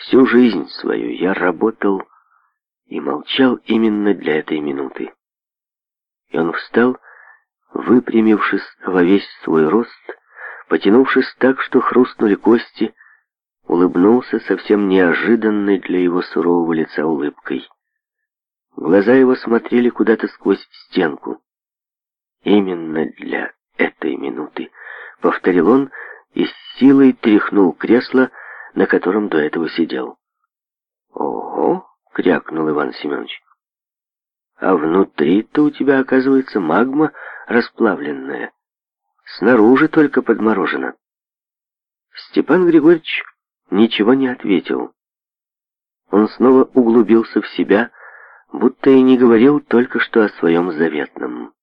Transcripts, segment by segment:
Всю жизнь свою я работал и молчал именно для этой минуты. И он встал, выпрямившись во весь свой рост, потянувшись так, что хрустнули кости, улыбнулся совсем неожиданной для его сурового лица улыбкой. Глаза его смотрели куда-то сквозь стенку. «Именно для этой минуты», — повторил он и с силой тряхнул кресло, на котором до этого сидел. «Ого!» — крякнул Иван Семенович. «А внутри-то у тебя, оказывается, магма расплавленная. Снаружи только подморожена». Степан Григорьевич ничего не ответил. Он снова углубился в себя, будто и не говорил только что о своем заветном.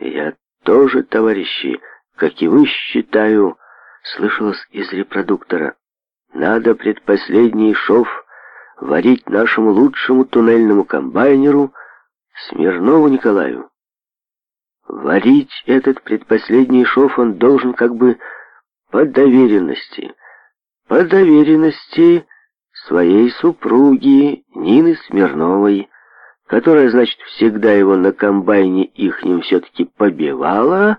«Я тоже, товарищи, как и вы, считаю», — слышалось из репродуктора. Надо предпоследний шов варить нашему лучшему туннельному комбайнеру Смирнову Николаю. Варить этот предпоследний шов он должен как бы по доверенности. По доверенности своей супруги Нины Смирновой, которая, значит, всегда его на комбайне ихнем все-таки побивала,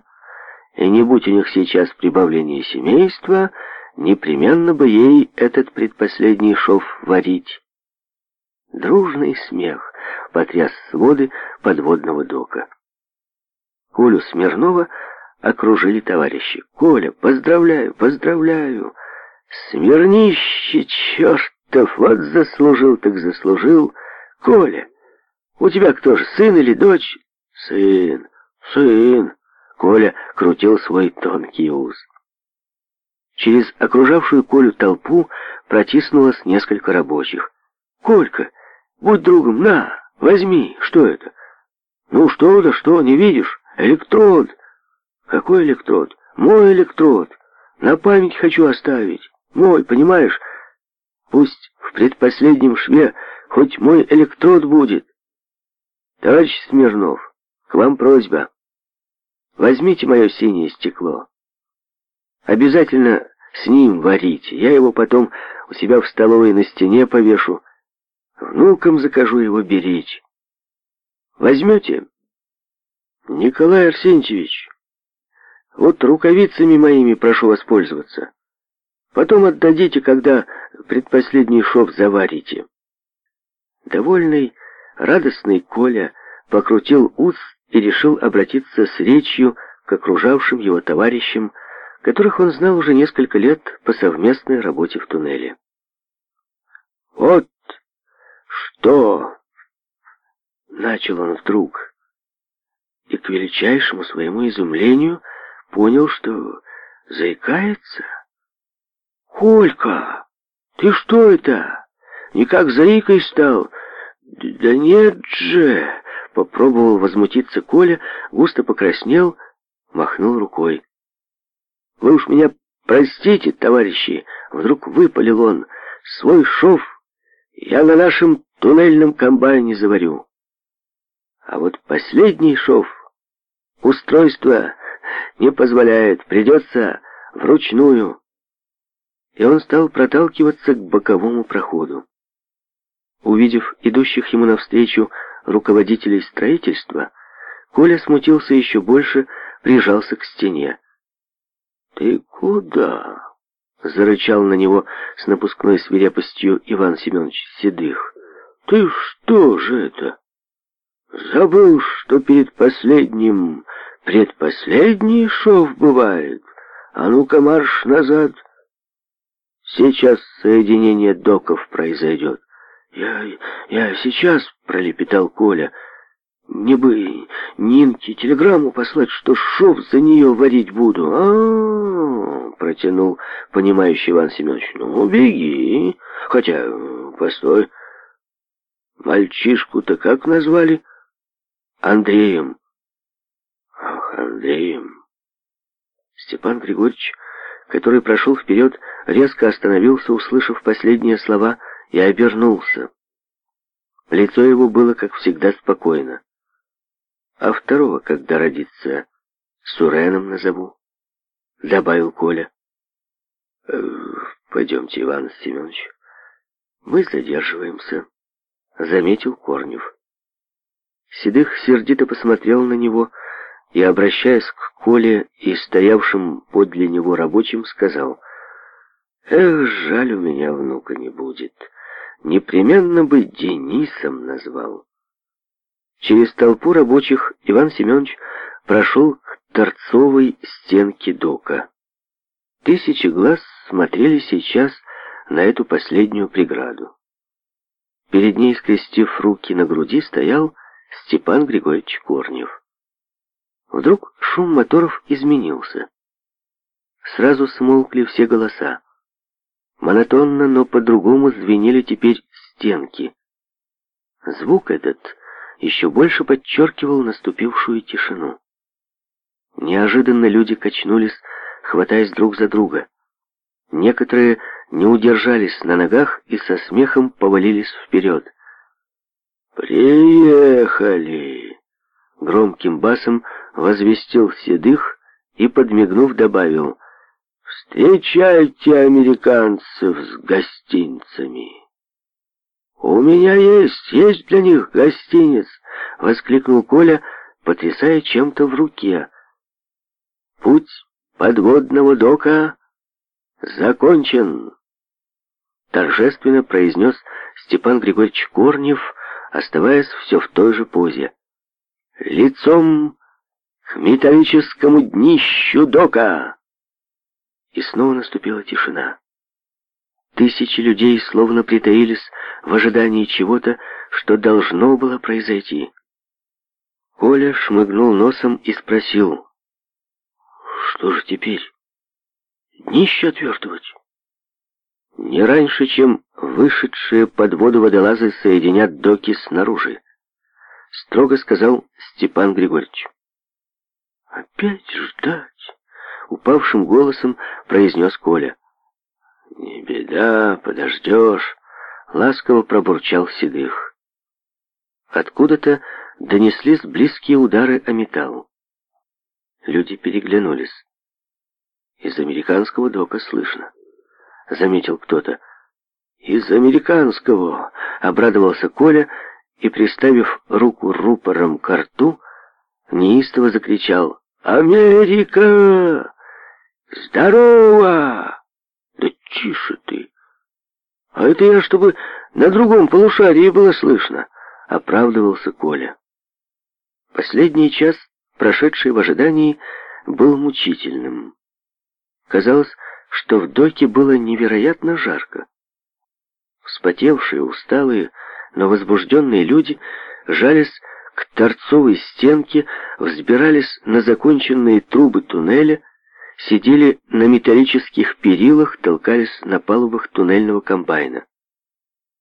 и не будь у них сейчас прибавление семейства — непременно бы ей этот предпоследний шов варить. Дружный смех потряс своды подводного дока. Колю Смирнова окружили товарищи. «Коля, поздравляю, поздравляю! Смирнище, чертов! Вот заслужил так заслужил! Коля, у тебя кто же, сын или дочь?» «Сын, сын!» Коля крутил свой тонкий уз. Через окружавшую Колю толпу протиснулось несколько рабочих. «Колька, будь другом, на, возьми, что это?» «Ну что да что, не видишь? Электрод!» «Какой электрод? Мой электрод! На память хочу оставить! Мой, понимаешь? Пусть в предпоследнем шве хоть мой электрод будет!» «Товарищ Смирнов, к вам просьба. Возьмите мое синее стекло». Обязательно с ним варите. Я его потом у себя в столовой на стене повешу. Внукам закажу его беречь. Возьмете? Николай Арсентьевич, вот рукавицами моими прошу воспользоваться. Потом отдадите, когда предпоследний шов заварите. Довольный, радостный Коля покрутил ус и решил обратиться с речью к окружавшим его товарищам которых он знал уже несколько лет по совместной работе в туннеле. «Вот что!» — начал он вдруг. И к величайшему своему изумлению понял, что заикается. «Колька, ты что это? Никак заикой стал?» «Да нет же!» — попробовал возмутиться Коля, густо покраснел, махнул рукой. Вы уж меня простите, товарищи, вдруг выпалил он. Свой шов я на нашем туннельном комбайне заварю. А вот последний шов устройство не позволяет, придется вручную. И он стал проталкиваться к боковому проходу. Увидев идущих ему навстречу руководителей строительства, Коля смутился еще больше, прижался к стене. «Ты куда?» — зарычал на него с напускной свирепостью Иван Семенович Седых. «Ты что же это? Забыл, что перед последним предпоследний шов бывает? А ну-ка марш назад! Сейчас соединение доков произойдет». «Я, я сейчас», — пролепетал Коля, — не бы Нинке телеграмму послать, что шов за нее варить буду. а, -а протянул понимающий Иван Семенович. «Ну, беги. Хотя, постой. Мальчишку-то как назвали?» «Андреем». «Ах, Андреем». Степан Григорьевич, который прошел вперед, резко остановился, услышав последние слова, и обернулся. Лицо его было, как всегда, спокойно а второго, когда родится, Суреном назову», — добавил Коля. Э, «Пойдемте, Иван Семенович, мы задерживаемся», — заметил Корнев. Седых сердито посмотрел на него и, обращаясь к Коле и стоявшим подле него рабочим, сказал, «Эх, жаль, у меня внука не будет. Непременно бы Денисом назвал». Через толпу рабочих Иван Семенович прошел к торцовой стенке дока. Тысячи глаз смотрели сейчас на эту последнюю преграду. Перед ней, скрестив руки на груди, стоял Степан Григорьевич Корнев. Вдруг шум моторов изменился. Сразу смолкли все голоса. Монотонно, но по-другому звенели теперь стенки. Звук этот еще больше подчеркивал наступившую тишину. Неожиданно люди качнулись, хватаясь друг за друга. Некоторые не удержались на ногах и со смехом повалились вперед. «Приехали!» — громким басом возвестил Седых и, подмигнув, добавил «Встречайте американцев с гостинцами!» «У меня есть, есть для них гостиниц!» — воскликнул Коля, потрясая чем-то в руке. «Путь подводного дока закончен!» Торжественно произнес Степан Григорьевич Корнев, оставаясь все в той же позе. «Лицом к металлическому днищу дока!» И снова наступила тишина. Тысячи людей словно притаились в ожидании чего-то, что должно было произойти. Коля шмыгнул носом и спросил, «Что же теперь? Днище отвертывать?» «Не раньше, чем вышедшие под воду водолазы соединят доки снаружи», строго сказал Степан Григорьевич. «Опять ждать?» — упавшим голосом произнес Коля. «Не беда, подождешь», — ласково пробурчал Седых. Откуда-то донеслись близкие удары о металл. Люди переглянулись. «Из американского дока слышно», — заметил кто-то. «Из американского!» — обрадовался Коля и, приставив руку рупором к рту, неистово закричал «Америка! Здорово!» «Да тише ты!» «А это я, чтобы на другом полушарии было слышно», — оправдывался Коля. Последний час, прошедший в ожидании, был мучительным. Казалось, что в доке было невероятно жарко. Вспотевшие, усталые, но возбужденные люди жались к торцовой стенке, взбирались на законченные трубы туннеля, сидели на металлических перилах, толкались на палубах туннельного комбайна.